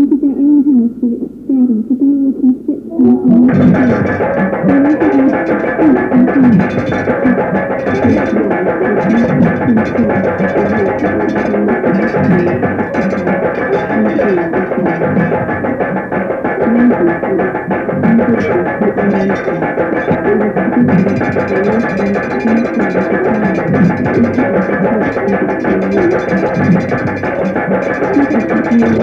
into their own house with its staring, the boy would insist on his own Thank you. Thank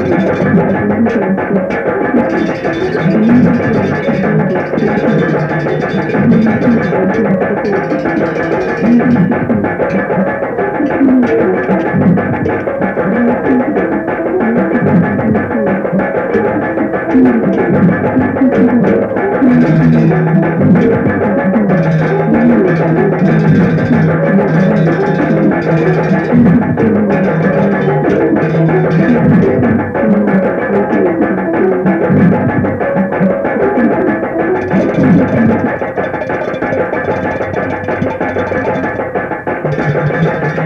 you.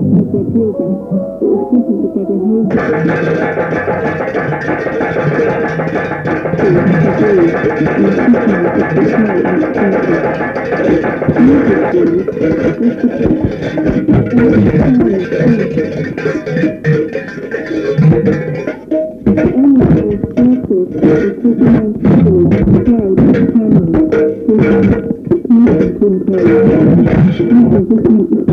Mit der Pflege. Beobachten Sie der Gehirn.